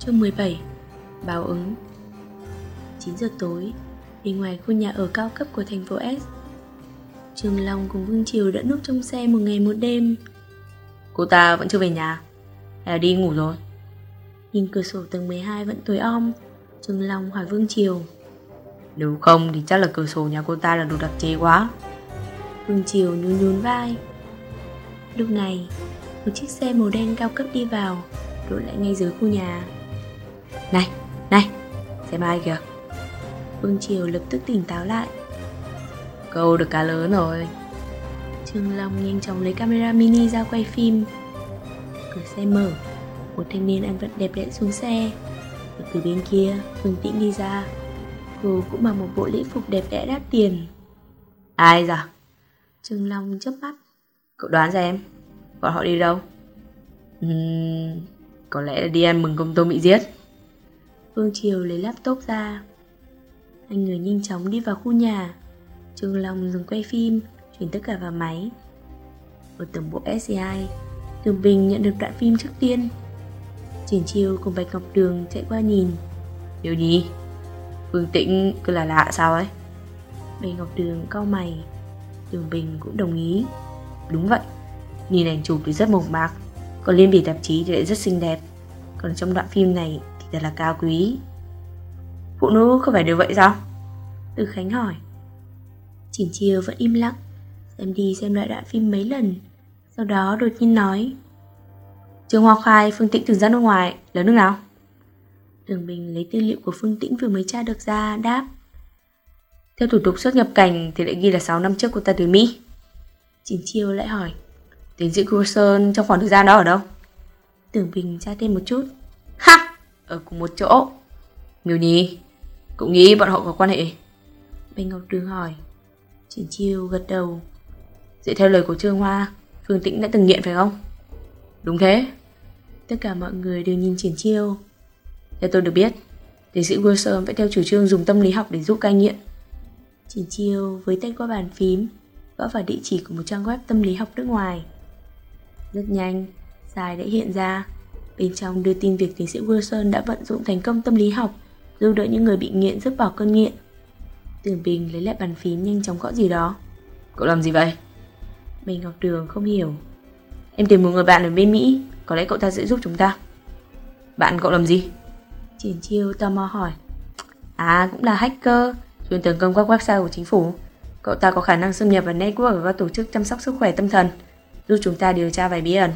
Chương 17 Báo ứng. 9 giờ tối Bên ngoài khu nhà ở cao cấp của thành phố S. Trường Long cùng Vương Triều đã núp trong xe một ngày một đêm. Cô ta vẫn chưa về nhà Hay là đi ngủ rồi? Nhìn cửa sổ tầng 12 vẫn tối om Trường Long hỏi Vương Triều. Nếu không thì chắc là cửa sổ nhà cô ta là đồ đặc chế quá. Vương Triều nhún nhún vai. Lúc này Một chiếc xe màu đen cao cấp đi vào Đổ lại ngay dưới khu nhà này, này, xem ai kìa. Vương Triều lập tức tỉnh táo lại. Câu được cá lớn rồi. Trương Long nhanh chóng lấy camera mini ra quay phim. Cửa xe mở Một thanh niên ăn vận đẹp đẽ xuống xe. Và từ bên kia Phương Tĩnh đi ra. Cô cũng mặc một bộ lễ phục đẹp đẽ đắt tiền. Ai dạ Trương Long chớp mắt. Cậu đoán ra em, Bọn họ đi đâu? Uhm, Có lẽ là đi ăn mừng công tôm bị giết. Vương Triều lấy laptop ra. Hai người nhanh chóng đi vào khu nhà. Trương Long dừng quay phim Chuyển tất cả vào máy. Ở tổng bộ SCI Tường Bình nhận được đoạn phim trước tiên. Triển Chiêu cùng Bạch Ngọc Đường chạy qua nhìn. Điều gì? Vương Tĩnh cứ là lạ sao ấy? Bạch Ngọc Đường cau mày. Tường Bình cũng đồng ý. Đúng vậy. Nhìn ảnh chụp thì rất mộc mạc. Còn liên bì tạp chí thì lại rất xinh đẹp. Còn trong đoạn phim này thật là cao quý. Phụ nữ không phải đều vậy sao? Từ Khánh hỏi. Chỉnh Chiêu vẫn im lặng, Xem đi xem lại đoạn phim mấy lần, Sau đó đột nhiên nói. Trường Hoa Khai, Phương Tĩnh từng ra nước ngoài Là nước nào? Đường Bình lấy tư liệu của Phương Tĩnh vừa mới tra được ra, Đáp. Theo thủ tục xuất nhập cảnh Thì lại ghi là 6 năm trước cô ta từ Mỹ. Chỉnh Chiêu lại hỏi. Tiến sĩ Cruson trong khoảng thời gian đó ở đâu? Tưởng Bình tra thêm một chút. Ha! Ở cùng một chỗ. Miêu Nhi Cũng nghĩ bọn họ có quan hệ? Bạch Ngọc Đường hỏi. Triển Chiêu gật đầu. Dựa theo lời của Trương Hoa Phương Tĩnh đã từng nghiện phải không? Đúng thế. Tất cả mọi người đều nhìn Triển Chiêu. Theo tôi được biết Tiến sĩ Wilson vẫn theo chủ trương dùng tâm lý học để giúp cai nghiện. Triển Chiêu với tay qua bàn phím Gõ vào địa chỉ của một trang web tâm lý học nước ngoài. Rất nhanh Dài đã hiện ra Bên trong đưa tin việc tiến sĩ Wilson đã vận dụng thành công tâm lý học giúp đỡ những người bị nghiện dứt bỏ cơn nghiện. Tường Bình lấy lại bàn phím nhanh chóng gõ gì đó. Cậu làm gì vậy? Bình Ngọc Đường không hiểu. Em tìm một người bạn ở bên Mỹ, có lẽ cậu ta sẽ giúp chúng ta. Bạn cậu làm gì? Triển Chiêu tò mò hỏi. À, cũng là hacker, chuyên tấn công các website của chính phủ. Cậu ta có khả năng xâm nhập vào network và các tổ chức chăm sóc sức khỏe tâm thần, giúp chúng ta điều tra vài bí ẩn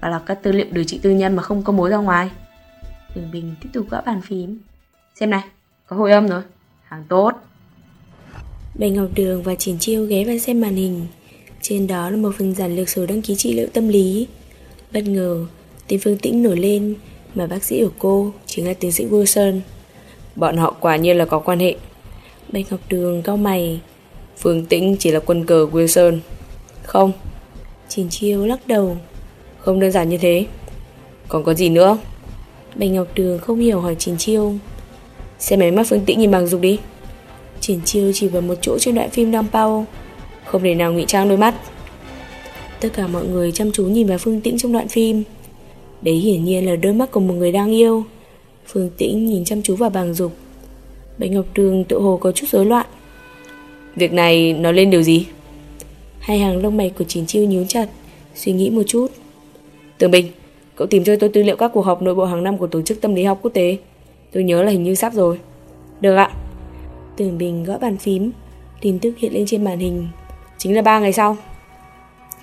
và lọc các tư liệu điều trị tư nhân mà không công bố ra ngoài. Tường Bình tiếp tục gõ bàn phím. Xem này, có hồi âm rồi. Hàng tốt. Bạch Ngọc Đường và Triển Chiêu ghé vào xem màn hình. Trên đó là một phần giản lược sổ đăng ký trị liệu tâm lý. Bất ngờ, tên Phương Tĩnh nổi lên mà bác sĩ của cô chính là tiến sĩ Wilson. Bọn họ quả nhiên là có quan hệ. Bạch Ngọc Đường cau mày. Phương Tĩnh chỉ là quân cờ Wilson. Không. Triển Chiêu lắc đầu. Không đơn giản như thế. Còn có gì nữa? Bạch Ngọc Đường không hiểu hỏi Triển Chiêu. Xem máy mắt Phương Tĩnh nhìn bằng dục đi Triển chiêu chỉ vào một chỗ trên đoạn phim đang pau Không thể nào ngụy trang đôi mắt Tất cả mọi người chăm chú nhìn vào Phương Tĩnh trong đoạn phim Đấy hiển nhiên là đôi mắt của một người đang yêu Phương Tĩnh nhìn chăm chú vào bằng dục Bạch Ngọc Đường tự hồ có chút rối loạn Việc này nói lên điều gì? Hai hàng lông mày của Triển Chiêu nhíu chặt Suy nghĩ một chút Tường Bình, Cậu tìm cho tôi tư liệu các cuộc họp nội bộ hàng năm của Tổ chức Tâm lý học quốc tế. Tôi nhớ là hình như sắp rồi. Được ạ. Tường Bình gõ bàn phím, Tin tức hiện lên trên màn hình. Chính là ba ngày sau.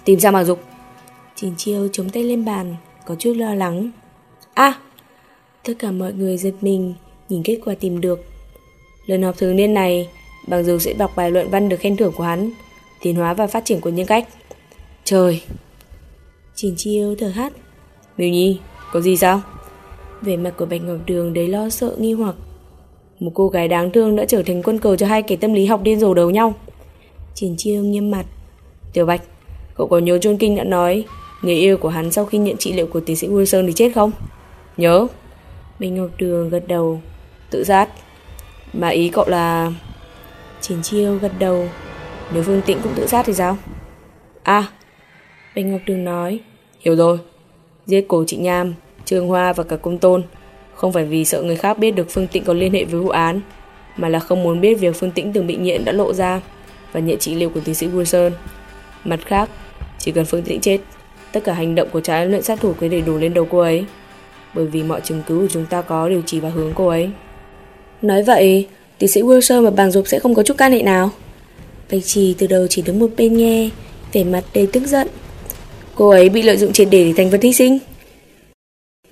Tìm ra mà Dục. Trình Chiêu chống tay lên bàn, Có chút lo lắng. À Tất cả mọi người giật mình, Nhìn kết quả tìm được. Lần họp thường niên này, Bằng dù sẽ đọc bài luận văn được khen thưởng của hắn, Tiến hóa và phát triển của nhân cách. Trời Trình Chiêu thở hắt. Miêu Nhi, có gì sao? Về mặt của Bạch Ngọc Đường đấy lo sợ nghi hoặc. Một cô gái đáng thương đã trở thành quân cờ cho hai kẻ tâm lý học điên rồ đầu nhau. Triển chiêu nghiêm mặt. Tiểu Bạch, cậu có nhớ John Kinh đã nói Người yêu của hắn sau khi nhận trị liệu của tiến sĩ Wilson thì chết không? Nhớ. Bạch Ngọc Đường gật đầu. Tự sát. Mà ý cậu là... Triển chiêu gật đầu. Nếu Phương Tĩnh cũng tự sát thì sao? À Bạch Ngọc Đường nói Hiểu rồi Giết cổ chị Nham Trương Hoa và cả công tôn Không phải vì sợ người khác biết được Phương tịnh có liên hệ với vụ án, mà là không muốn biết việc Phương Tĩnh từng bị nghiện đã lộ ra và nhận trị liệu của tiến sĩ Wilson. Mặt khác, chỉ cần Phương Tĩnh chết, tất cả hành động của trái luyện sát thủ cứ đầy đủ lên đầu cô ấy. Bởi vì mọi chứng cứ của chúng ta có đều chỉ vào hướng cô ấy. Nói vậy, tiến sĩ Wilson và bàng dục sẽ không có chút can hệ nào. Bạch Trì từ đầu chỉ đứng một bên nghe, vẻ mặt đầy tức giận. Cô ấy bị lợi dụng triệt để để thành vật hy sinh.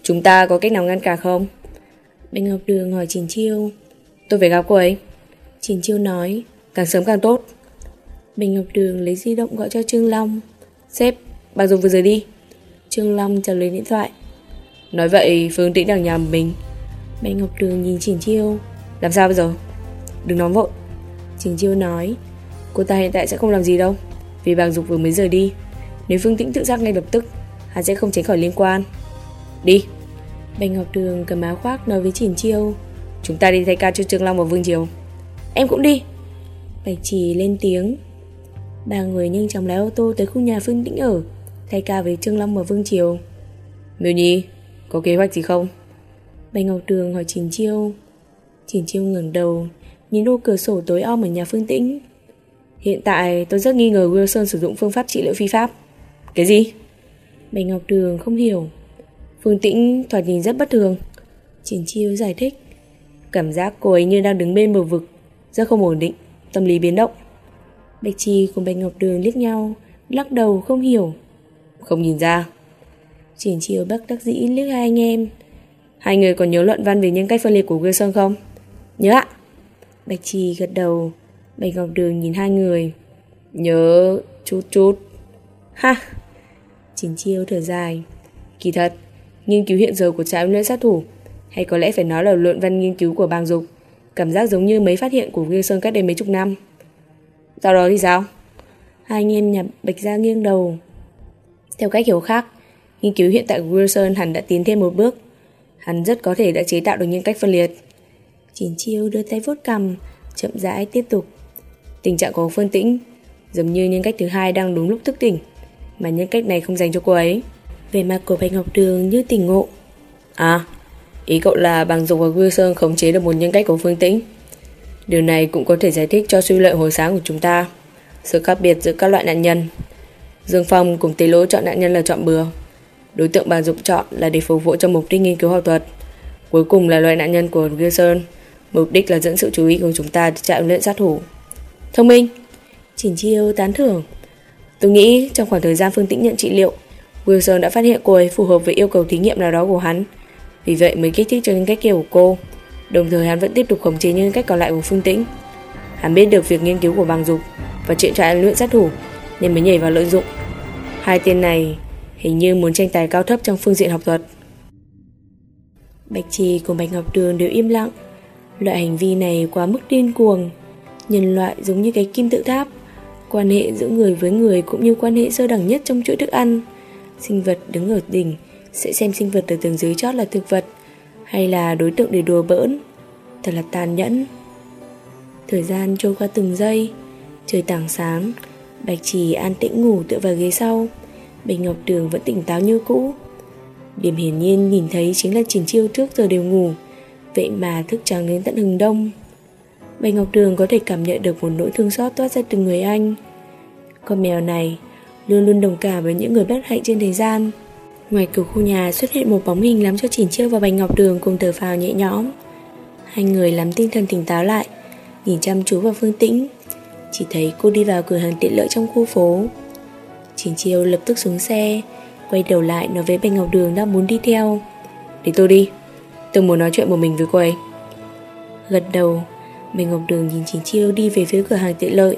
Chúng ta có cách nào ngăn cản không? Bạch Ngọc Đường hỏi Trình Chiêu. Tôi phải gặp cô ấy. Trình Chiêu nói. Càng sớm càng tốt. Bạch Ngọc Đường lấy di động gọi cho Trương Long. Sếp, bà Dung vừa rời đi. Trương Long trả lời điện thoại. Nói vậy Phương Tĩnh đang nhà mình. Bạch Ngọc Đường nhìn Trình Chiêu. Làm sao bây giờ? Đừng nóng vội. Trình Chiêu nói. Cô ta hiện tại sẽ không làm gì đâu. Vì bàng dục vừa mới rời đi. Nếu Phương Tĩnh tự giác ngay lập tức, hắn sẽ không tránh khỏi liên quan. Đi. Bành Ngọc Đường cầm áo khoác nói với Trình Chiêu. Chúng ta đi thay ca cho Trương Long và Vương Triều. Em cũng đi. Bạch Trì lên tiếng. Ba người nhanh chóng lái ô tô tới khu nhà Phương Tĩnh ở, thay ca với Trương Long và Vương Triều. Miêu Nhi, có kế hoạch gì không? Bạch Ngọc Đường hỏi Trình Chiêu. Trình Chiêu ngẩng đầu, nhìn ô cửa sổ tối om ở nhà Phương Tĩnh. Hiện tại tôi rất nghi ngờ Wilson sử dụng phương pháp trị liệu phi pháp. Cái gì? Bạch Ngọc Đường không hiểu. Phương Tĩnh thoạt nhìn rất bất thường. Trình Chiêu giải thích. Cảm giác cô ấy như đang đứng bên bờ vực, rất không ổn định, tâm lý biến động. Bạch Chi cùng Bạch Ngọc Đường liếc nhau, lắc đầu không hiểu. Không nhìn ra. Trình Chiêu bất đắc dĩ liếc hai anh em. Hai người còn nhớ luận văn về nhân cách phân liệt của Wilson không? Nhớ ạ. Bạch Chi gật đầu, Bạch Ngọc Đường nhìn hai người. Nhớ chút chút. Ha! Chính Chiêu thở dài. Kỳ thật, nghiên cứu hiện giờ của trại luyện sát thủ, hay có lẽ phải nói là luận văn nghiên cứu của bang dục, cảm giác giống như mấy phát hiện của Wilson cách đây mấy chục năm. Sau đó thì sao? Hai anh em nhập Bạch ra nghiêng đầu. Theo cách hiểu khác, nghiên cứu hiện tại của Wilson hẳn đã tiến thêm một bước. Hắn rất có thể đã chế tạo được những cách phân liệt. chín Chiêu đưa tay vuốt cầm, chậm rãi tiếp tục. Tình trạng của Phương Tĩnh giống như nhân cách thứ hai đang đúng lúc thức tỉnh, mà nhân cách này không dành cho cô ấy. Về mặt của Bạch Ngọc Đường như tỉnh ngộ. À, ý cậu là bằng dục và Wilson khống chế được một nhân cách của Phương Tĩnh. Điều này cũng có thể giải thích cho suy luận hồi sáng của chúng ta. Sự khác biệt giữa các loại nạn nhân. Dương Phong cùng Tế Lỗ chọn nạn nhân là chọn bừa. Đối tượng bàn dục chọn là để phục vụ cho mục đích nghiên cứu học thuật. Cuối cùng là loại nạn nhân của Wilson. Mục đích là dẫn sự chú ý của chúng ta chạy luyện sát thủ. Thông minh. Chỉnh chiêu tán thưởng. Tôi nghĩ trong khoảng thời gian Phương Tĩnh nhận trị liệu, Wilson đã phát hiện cô ấy phù hợp với yêu cầu thí nghiệm nào đó của hắn. Vì vậy mới kích thích cho những cách kia của cô. Đồng thời hắn vẫn tiếp tục khống chế những cách còn lại của Phương Tĩnh. Hắn biết được việc nghiên cứu của bằng dục và chuyện trại luyện sát thủ nên mới nhảy vào lợi dụng. Hai tên này hình như muốn tranh tài cao thấp trong phương diện học thuật. Bạch Trì cùng Bạch Ngọc Đường đều im lặng. Loại hành vi này quá mức điên cuồng. Nhân loại giống như cái kim tự tháp. Quan hệ giữa người với người cũng như quan hệ sơ đẳng nhất trong chuỗi thức ăn. Sinh vật đứng ở đỉnh sẽ xem sinh vật ở tầng dưới chót là thực vật hay là đối tượng để đùa bỡn. Thật là tàn nhẫn. Thời gian trôi qua từng giây, trời tảng sáng, Bạch Trì an tĩnh ngủ tựa vào ghế sau. Bạch Ngọc Đường vẫn tỉnh táo như cũ. Điểm hiển nhiên nhìn thấy chính là Triển Chiêu trước giờ đều ngủ, vậy mà thức trắng đến tận hừng đông. Bạch Ngọc Đường có thể cảm nhận được một nỗi thương xót toát ra từ người anh. Con mèo này luôn luôn đồng cảm với những người bất hạnh trên thế gian. Ngoài cửa khu nhà xuất hiện một bóng hình làm cho Trình Chiêu và Bạch Ngọc Đường cùng thở phào nhẹ nhõm. Hai người làm tinh thần tỉnh táo lại, nhìn chăm chú vào Phương Tĩnh. Chỉ thấy cô đi vào cửa hàng tiện lợi trong khu phố. Trình Chiêu lập tức xuống xe, quay đầu lại nói với Bạch Ngọc Đường đang muốn đi theo. Để tôi đi, tôi muốn nói chuyện một mình với cô ấy. Gật đầu, Bạch Ngọc Đường nhìn Trình Chiêu đi về phía cửa hàng tiện lợi.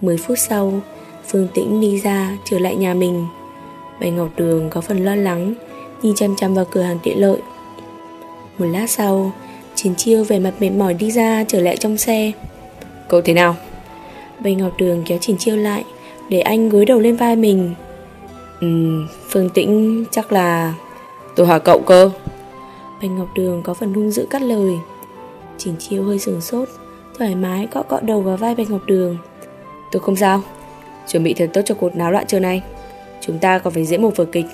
10 phút sau, Phương Tĩnh đi ra trở lại nhà mình. Bạch Ngọc Đường có phần lo lắng, nhìn chăm chăm vào cửa hàng tiện lợi. Một lát sau, Trình Chiêu về mặt mệt mỏi đi ra trở lại trong xe. Cậu thế nào? Bạch Ngọc Đường kéo Trình Chiêu lại, để anh gối đầu lên vai mình. Ừm, Phương Tĩnh chắc là... Tôi hỏi cậu cơ. Bạch Ngọc Đường có phần hung dữ cắt lời. Trình Chiêu hơi sừng sốt, thoải mái cọ cọ đầu vào vai Bạch Ngọc Đường. Tôi không sao, chuẩn bị thật tốt cho cuộc náo loạn trưa nay. Chúng ta còn phải diễn một vở kịch.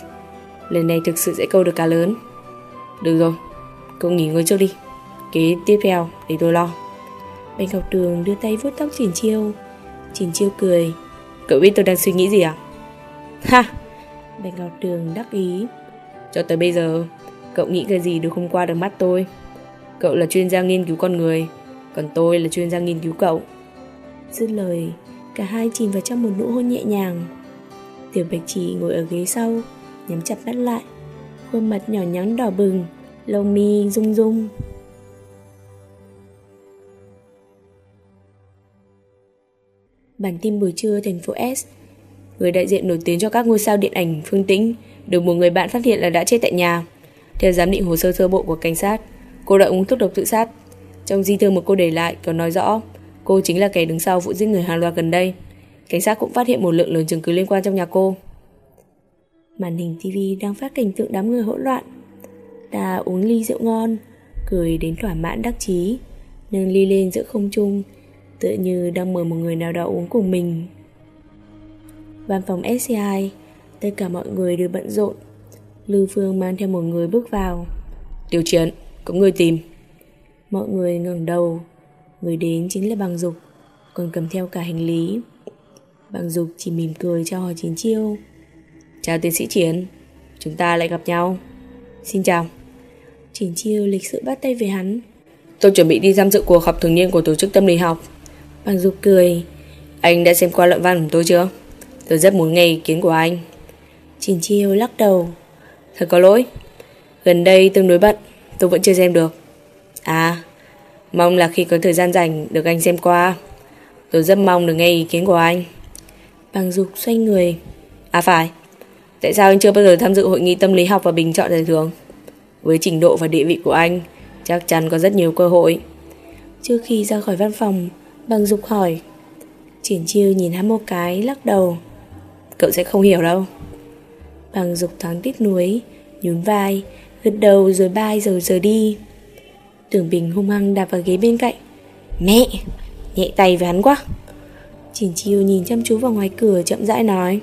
Lần này thực sự sẽ câu được cá lớn. Được rồi, Cậu nghỉ ngơi trước đi. Kế tiếp theo để tôi lo. Bạch Ngọc Đường đưa tay vuốt tóc Trình Chiêu. Trình Chiêu cười. Cậu biết tôi đang suy nghĩ gì à? Ha! Bạch Ngọc Đường đắc ý. Cho tới bây giờ Cậu nghĩ cái gì đều không qua được mắt tôi. Cậu là chuyên gia nghiên cứu con người Còn tôi là chuyên gia nghiên cứu cậu. Dứt lời Cả hai chìm vào trong một nụ hôn nhẹ nhàng. Tiểu Bạch Chỉ ngồi ở ghế sau Nhắm chặt mắt lại. Khuôn mặt nhỏ nhắn đỏ bừng Lông mi rung rung. Bản tin buổi trưa thành phố S. Người đại diện nổi tiếng cho các ngôi sao điện ảnh Phương Tĩnh được một người bạn phát hiện là đã chết tại nhà. Theo giám định hồ sơ sơ bộ của cảnh sát, cô đã uống thuốc độc tự sát. Trong di thư mà cô để lại có nói rõ cô chính là kẻ đứng sau vụ giết người hàng loạt gần đây. Cảnh sát cũng phát hiện một lượng lớn chứng cứ liên quan trong nhà cô. Màn hình TV đang phát cảnh tượng đám người hỗn loạn. Ta uống ly rượu ngon, cười đến thỏa mãn đắc chí, nâng ly lên giữa không trung, tựa như đang mời một người nào đó uống cùng mình. Văn phòng SCI, tất cả mọi người đều bận rộn. Lưu Phương mang theo một người bước vào. Điều chiến, có người tìm. Mọi người ngẩng đầu, người đến chính là bằng dục, còn cầm theo cả hành lý. Bằng dục chỉ mỉm cười cho hỏi chiến chiêu. Chào tiến sĩ Chiến, chúng ta lại gặp nhau. Xin chào. chiến chiêu lịch sự bắt tay về hắn. Tôi chuẩn bị đi tham dự cuộc họp thường niên của tổ chức tâm lý học. Bằng dục cười. Anh đã xem qua luận văn của tôi chưa? Tôi rất muốn nghe ý kiến của anh. chiến chiêu lắc đầu. Thật có lỗi. Gần đây tương đối bận, tôi vẫn chưa xem được. À, mong là khi có thời gian rảnh được anh xem qua. Tôi rất mong được nghe ý kiến của anh. Bằng dục xoay người. À phải, tại sao anh chưa bao giờ tham dự hội nghị tâm lý học và bình chọn giải thưởng? Với trình độ và địa vị của anh, chắc chắn có rất nhiều cơ hội. Trước khi ra khỏi văn phòng, bằng dục hỏi. Triển chiêu nhìn hắn một cái, lắc đầu. Cậu sẽ không hiểu đâu. Bằng dục thoáng tiếc nuối, nhún vai, gật đầu rồi bay rồi rời đi. Tưởng Bình hung hăng đạp vào ghế bên cạnh. Mẹ, nhẹ tay với hắn quá. Triển chiêu nhìn chăm chú vào ngoài cửa chậm rãi nói.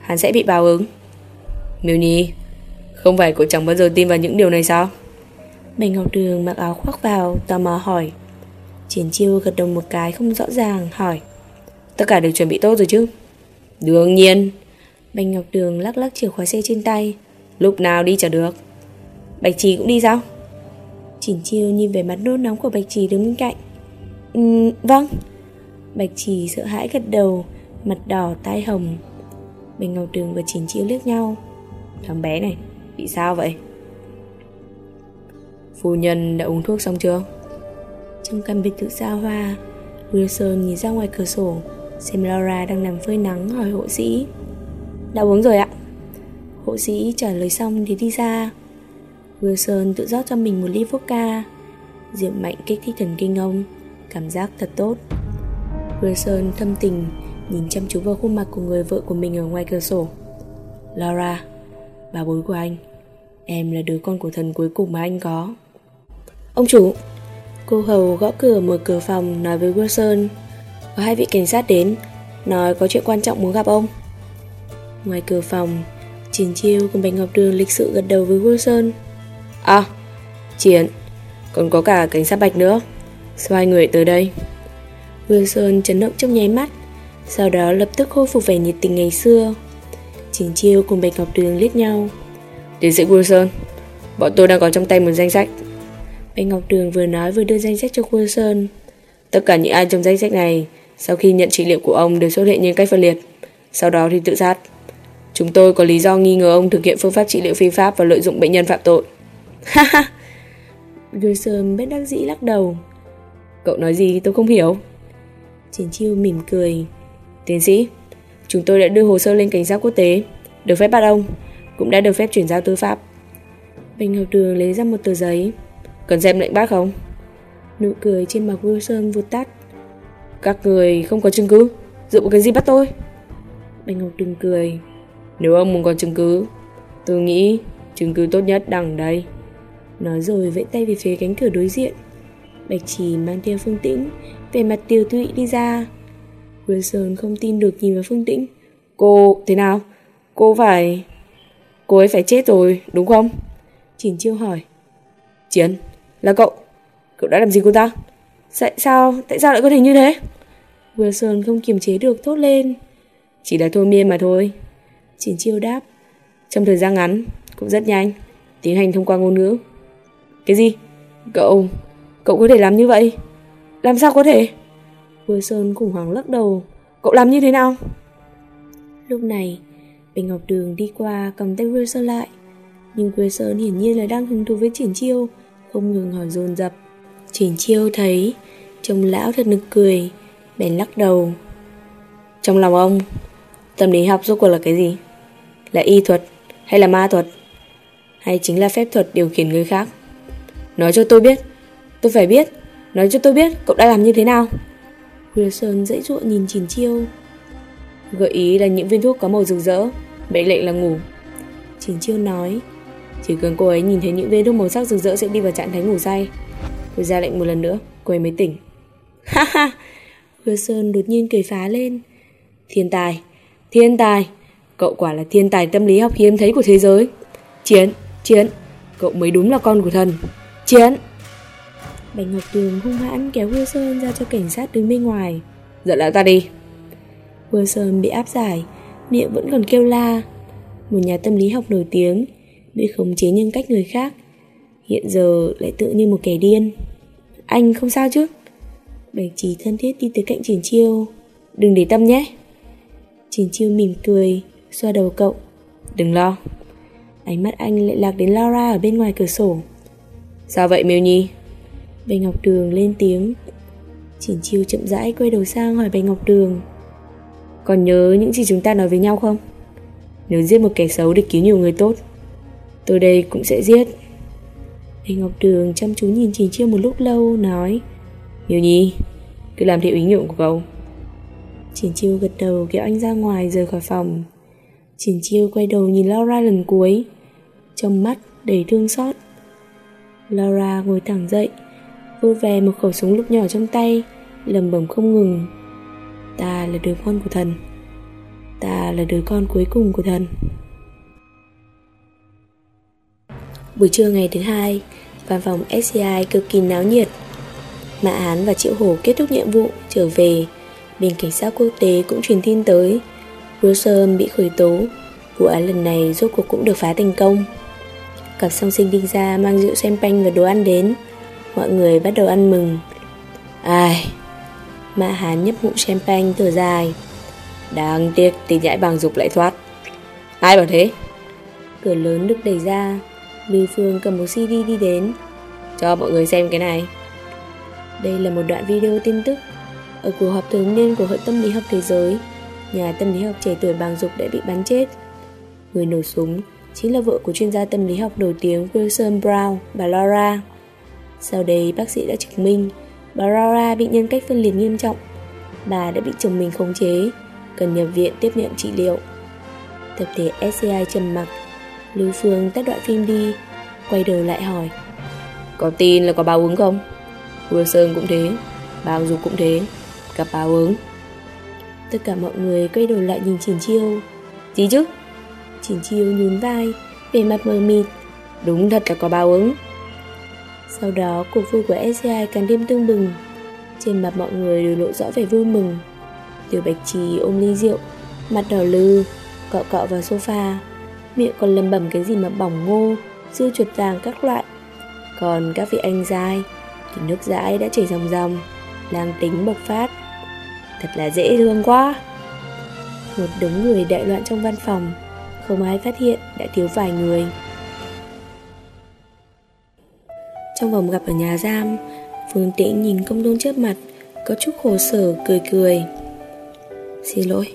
Hắn sẽ bị báo ứng. Miêu Nhi, không phải cậu chẳng bao giờ tin vào những điều này sao? Bạch Ngọc Đường mặc áo khoác vào, tò mò hỏi. Triển chiêu gật đầu một cái không rõ ràng, hỏi. Tất cả đều chuẩn bị tốt rồi chứ? Đương nhiên. Bạch Ngọc Đường lắc lắc chìa khóa xe trên tay. Lúc nào đi chả được. Bạch Trì cũng đi sao? Triển chiêu nhìn về mặt nôn nóng của Bạch Trì đứng bên cạnh. Ừ, vâng. Bạch Trì sợ hãi gật đầu, mặt đỏ tai hồng. Bạch Ngọc Đường và Triển chiêu liếc nhau. Thằng bé này, bị sao vậy? Phu nhân đã uống thuốc xong chưa? Trong căn biệt thự xa hoa, Wilson nhìn ra ngoài cửa sổ, xem Laura đang nằm phơi nắng hỏi hộ sĩ. Đã uống rồi ạ. Hộ sĩ trả lời xong thì đi ra. Wilson tự rót cho mình một ly vodka. Rượu mạnh kích thích thần kinh ông, cảm giác thật tốt. Wilson thâm tình nhìn chăm chú vào khuôn mặt của người vợ của mình ở ngoài cửa sổ. Laura, bà bối của anh, em là đứa con của thần cuối cùng mà anh có. Ông chủ, cô hầu gõ cửa mở cửa phòng nói với Wilson. Có hai vị cảnh sát đến, nói có chuyện quan trọng muốn gặp ông. Ngoài cửa phòng, Triển Chiêu cùng Bạch Ngọc Đường lịch sự gật đầu với Wilson. À, Triển, còn có cả cảnh sát Bạch nữa. Sao hai người tới đây? Wilson chấn động trong nháy mắt, sau đó lập tức khôi phục vẻ nhiệt tình ngày xưa. trình Chiêu cùng Bạch Ngọc Đường liếc nhau. Tiến sĩ Wilson, bọn tôi đang có trong tay một danh sách. Bạch Ngọc Đường vừa nói vừa đưa danh sách cho Wilson. Tất cả những ai trong danh sách này sau khi nhận trị liệu của ông đều xuất hiện những cách phân liệt, sau đó thì tự sát. Chúng tôi có lý do nghi ngờ ông thực hiện phương pháp trị liệu phi pháp và lợi dụng bệnh nhân phạm tội. Ha ha! Wilson bất đắc dĩ lắc đầu. Cậu nói gì tôi không hiểu. Triển chiêu mỉm cười. Tiến sĩ, chúng tôi đã đưa hồ sơ lên cảnh sát quốc tế, được phép bắt ông, cũng đã được phép chuyển giao tư pháp. bình Ngọc Đường lấy ra một tờ giấy. Cần xem lệnh bắt không? Nụ cười trên mặt Wilson vụt tắt. Các người không có chứng cứ, dựa vào cái gì bắt tôi? bình Ngọc Đường cười. Nếu ông muốn có chứng cứ, tôi nghĩ chứng cứ tốt nhất đằng đây. Nói rồi vẫy tay về phía cánh cửa đối diện. Bạch Chỉ mang theo Phương Tĩnh, về mặt tiêu tụy đi ra. Wilson không tin được nhìn vào Phương Tĩnh. Cô, thế nào? Cô phải... Cô ấy phải chết rồi, đúng không? Triển chiêu hỏi. Chiến, Là cậu Cậu đã làm gì cô ta Tại sao, tại sao lại có thể như thế Wilson không kiềm chế được thốt lên Chỉ là thôi miên mà thôi Triển chiêu đáp Trong thời gian ngắn, cũng rất nhanh Tiến hành thông qua ngôn ngữ cái gì? Cậu, cậu có thể làm như vậy? Làm sao có thể? Wilson khủng hoảng lắc đầu. Cậu làm như thế nào? Lúc này Bình Ngọc Đường đi qua cầm tay Wilson lại. Nhưng Wilson hiển nhiên là đang hứng thú với triển chiêu Không ngừng hỏi dồn dập. Triển chiêu thấy Trông lão thật nực cười Bèn lắc đầu. Trong lòng ông Tâm lý học rốt cuộc là cái gì? Là y thuật hay là ma thuật? Hay chính là phép thuật điều khiển người khác Nói cho tôi biết. Tôi phải biết. Nói cho tôi biết cậu đã làm như thế nào. Wilson dãy dụa nhìn Triển Chiêu. Gợi ý là những viên thuốc có màu rực rỡ Mệnh lệnh là ngủ. Triển Chiêu nói. Chỉ cần cô ấy nhìn thấy những viên thuốc màu sắc rực rỡ Sẽ đi vào trạng thái ngủ say. Tôi ra lệnh một lần nữa Cô ấy mới tỉnh. Ha ha. Wilson đột nhiên cười phá lên. Thiên tài Thiên tài. Cậu quả là thiên tài tâm lý học hiếm thấy của thế giới. Chiến Chiến. Cậu mới đúng là con của thần Chiến. Bạch Ngọc Tường hung hãn kéo Wilson ra cho cảnh sát đứng bên ngoài. Dẫn lại ta đi. Wilson bị áp giải Miệng vẫn còn kêu la. Một nhà tâm lý học nổi tiếng Bị khống chế nhân cách người khác Hiện giờ lại tự như một kẻ điên. Anh không sao chứ? Bạch trí thân thiết đi tới cạnh Triển Chiêu. Đừng để tâm nhé. Triển Chiêu mỉm cười Xoa đầu cậu. Đừng lo. Ánh mắt anh lại lạc đến Laura ở bên ngoài cửa sổ Sao vậy Miêu Nhi? Bạch Ngọc Đường lên tiếng. Triển chiêu chậm rãi quay đầu sang hỏi Bạch Ngọc Đường Còn nhớ những gì chúng ta nói với nhau không? Nếu giết một kẻ xấu để cứu nhiều người tốt Tôi đây cũng sẽ giết. Bạch Ngọc Đường chăm chú nhìn Triển chiêu một lúc lâu Nói Miêu Nhi Cứ làm theo ý nguyện của cậu. Triển chiêu gật đầu kéo anh ra ngoài rời khỏi phòng. Triển chiêu quay đầu nhìn Laura lần cuối Trong mắt đầy thương xót Laura ngồi thẳng dậy Vô về một khẩu súng lúc nhỏ trong tay lầm bầm không ngừng. Ta là đứa con của thần. Ta là đứa con cuối cùng của thần. Buổi trưa ngày thứ hai, Văn phòng SCI cực kỳ náo nhiệt. Mã Án và Triệu Hổ kết thúc nhiệm vụ, trở về. Bên cảnh sát quốc tế cũng truyền tin tới. Wilson bị khởi tố. Vụ án lần này rốt cuộc cũng được phá thành công. Cặp song sinh đi ra mang rượu champagne và đồ ăn đến. Mọi người bắt đầu ăn mừng. Ai Mã Hán nhấp ngụm champagne thở dài. Đáng tiếc tình nhãi bằng dục lại thoát. Ai bảo thế? Cửa lớn được đẩy ra. Lưu Phương cầm một CD đi đến. Cho mọi người xem cái này. Đây là một đoạn video tin tức. Ở cuộc họp thường niên của Hội Tâm lý học Thế giới, Nhà tâm lý học trẻ tuổi bàng dục đã bị bắn chết. Người nổ súng chính là vợ của chuyên gia tâm lý học nổi tiếng Wilson Brown, bà Laura. Sau đây bác sĩ đã chứng minh bà Laura bị nhân cách phân liệt nghiêm trọng. Bà đã bị chồng mình khống chế, cần nhập viện tiếp nhận trị liệu. Tập thể SCI trầm mặc, Lưu Phương tắt đoạn phim đi, quay đầu lại hỏi. Có tin là có báo ứng không? Wilson cũng thế, báo dục cũng thế, gặp báo ứng. Tất cả mọi người quay đầu lại nhìn Triển Chiêu. Gì chứ? Chỉnh chiêu nhún vai Về mặt mờ mịt. Đúng thật là có báo ứng. Sau đó, cuộc vui của SCI càng thêm tương bừng. Trên mặt mọi người đều lộ rõ vẻ vui mừng. Tiểu Bạch Trì ôm ly rượu, Mặt đỏ lư Cọ cọ vào sofa. Miệng còn lầm bẩm cái gì mà bỏng ngô, Dưa chuột vàng các loại. Còn các vị anh dai, Thì nước dãi đã chảy ròng ròng, Lang tính bộc phát. Thật là dễ thương quá. Một đống người đại loạn trong văn phòng không ai phát hiện đã thiếu vài người. Trong vòng gặp ở nhà giam, Phương Tĩnh nhìn công tôn trước mặt, có chút khổ sở cười cười. Xin lỗi.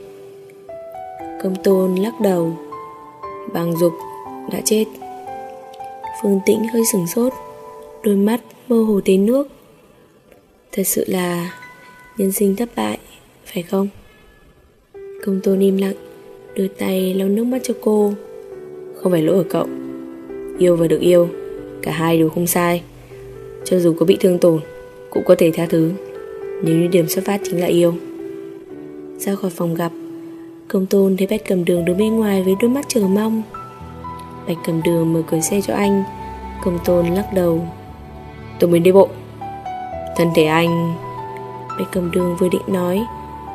Công tôn lắc đầu. Bằng dục đã chết. Phương Tĩnh hơi sửng sốt, đôi mắt mơ hồ thấy nước. Thật sự là nhân sinh thất bại, phải không? Công tôn im lặng đưa tay lau nước mắt cho cô. Không phải lỗi ở cậu. Yêu và được yêu, Cả hai đều không sai. Cho dù có bị thương tổn, Cũng có thể tha thứ. Nếu như điểm xuất phát chính là yêu. Ra khỏi phòng gặp, Công tôn thấy Bạch cầm đường đứng bên ngoài Với đôi mắt chờ mong. Bạch cầm đường mở cửa xe cho anh. Công tôn lắc đầu. Tôi muốn đi bộ. Thân thể anh Bạch cầm đường vừa định nói,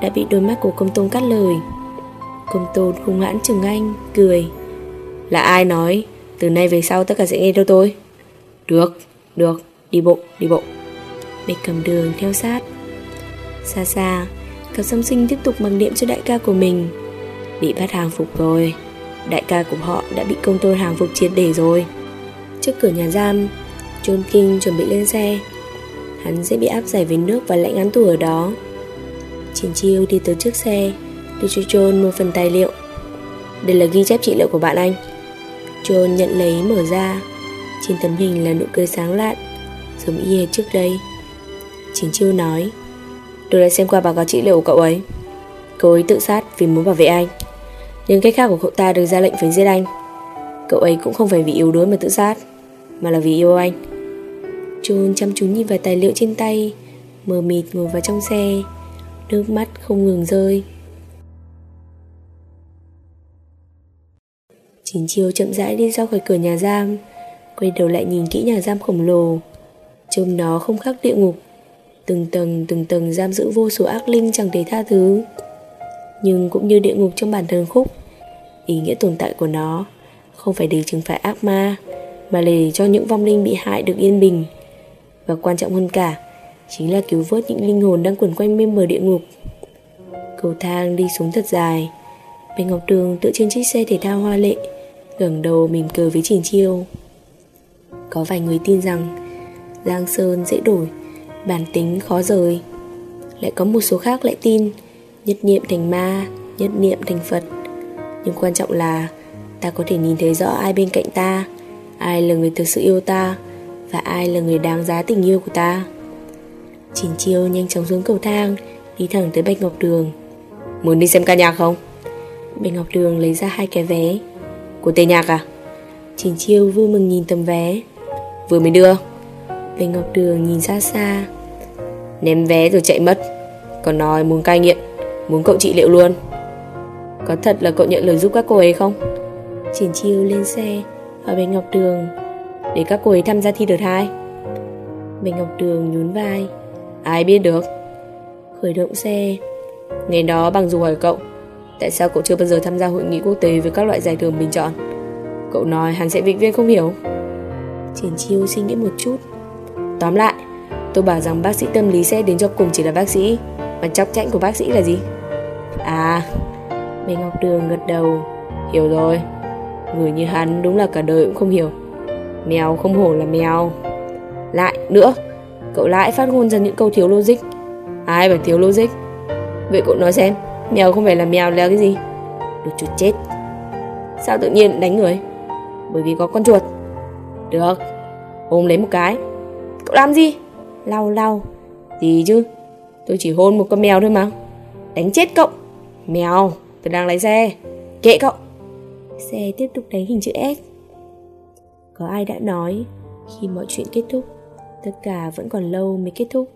Đã bị đôi mắt của công tôn cắt lời. Công tôn hung hãn chừng anh Cười. Là ai nói Từ nay về sau tất cả sẽ nghe theo tôi? Được, được, đi bộ, đi bộ. Bạch cầm đường theo sát. Xa xa Cặp song sinh tiếp tục bằng điện cho đại ca của mình. Bị bắt hàng phục rồi Đại ca của họ đã bị công tôn hàng phục triệt để rồi. Trước cửa nhà giam John King chuẩn bị lên xe. Hắn sẽ bị áp giải về nước và lãnh án tù ở đó. Triển chiêu đi tới trước xe Đưa cho John một phần tài liệu. Đây là ghi chép trị liệu của bạn anh. John nhận lấy mở ra. Trên tấm hình là nụ cười sáng lạn, Giống y hệt trước đây. Chính chiêu nói, Tôi đã xem qua báo cáo trị liệu của cậu ấy. Cậu ấy tự sát vì muốn bảo vệ anh. Nhưng cách khác của cậu ta được ra lệnh phải giết anh. Cậu ấy cũng không phải vì yếu đuối mà tự sát, Mà là vì yêu anh. John chăm chú nhìn vào tài liệu trên tay, Mờ mịt ngồi vào trong xe. Nước mắt không ngừng rơi. Chín chiều chậm rãi đi ra khỏi cửa nhà giam, Quay đầu lại nhìn kỹ nhà giam khổng lồ. Trông nó không khác địa ngục. Từng tầng từng tầng giam giữ vô số ác linh chẳng thể tha thứ. Nhưng cũng như địa ngục trong bản thân khúc, Ý nghĩa tồn tại của nó Không phải để trừng phạt ác ma, Mà là để cho những vong linh bị hại được yên bình. Và quan trọng hơn cả, Chính là cứu vớt những linh hồn đang quẩn quanh bên bờ địa ngục. Cầu thang đi xuống thật dài. Bạch Ngọc Đường tựa trên chiếc xe thể thao hoa lệ ngẩng đầu mỉm cười với Trình Chiêu. Có vài người tin rằng Giang Sơn dễ đổi, bản tính khó rời. Lại có một số khác lại tin nhất niệm thành ma, nhất niệm thành phật. Nhưng quan trọng là ta có thể nhìn thấy rõ ai bên cạnh ta, ai là người thực sự yêu ta và ai là người đáng giá tình yêu của ta. Trình chiêu nhanh chóng xuống cầu thang, Đi thẳng tới Bạch Ngọc Đường. Muốn đi xem ca nhạc không? Bạch Ngọc Đường lấy ra hai cái vé. Của tề nhạc à? Trình chiêu vui mừng nhìn tấm vé. Vừa mới đưa Về Ngọc Đường nhìn xa xa. Ném vé rồi chạy mất. Còn nói muốn cai nghiện, Muốn cậu trị liệu luôn. Có thật là cậu nhận lời giúp các cô ấy không? Triển chiêu lên xe, Hỏi Bạch Ngọc Đường Để các cô ấy tham gia thi đợt 2 Bạch Ngọc Đường nhún vai. Ai biết được. Khởi động xe. Ngày đó bằng dù hỏi cậu Tại sao cậu chưa bao giờ tham gia hội nghị quốc tế Với các loại giải thưởng bình chọn? Cậu nói hắn sẽ vĩnh viễn không hiểu. Triển chiêu suy nghĩ một chút. Tóm lại Tôi bảo rằng bác sĩ tâm lý sẽ đến cho cùng chỉ là bác sĩ Mà chóc chãnh của bác sĩ là gì? À Bạch Ngọc Đường gật đầu. Hiểu rồi. Người như hắn đúng là cả đời cũng không hiểu. Mèo không hổ là mèo. Lại nữa Cậu lại phát ngôn ra những câu thiếu logic. Ai bảo thiếu logic? Vậy cậu nói xem Mèo không phải là mèo là cái gì? Được chuột chết. Sao tự nhiên đánh người? Bởi vì có con chuột. Được Ôm lấy một cái. Cậu làm gì? Lau lau. Gì chứ? Tôi chỉ hôn một con mèo thôi mà. Đánh chết cậu. Mèo, Tôi đang lái xe. Kệ cậu. Xe tiếp tục đánh hình chữ S. Có ai đã nói Khi mọi chuyện kết thúc, Tất cả vẫn còn lâu mới kết thúc?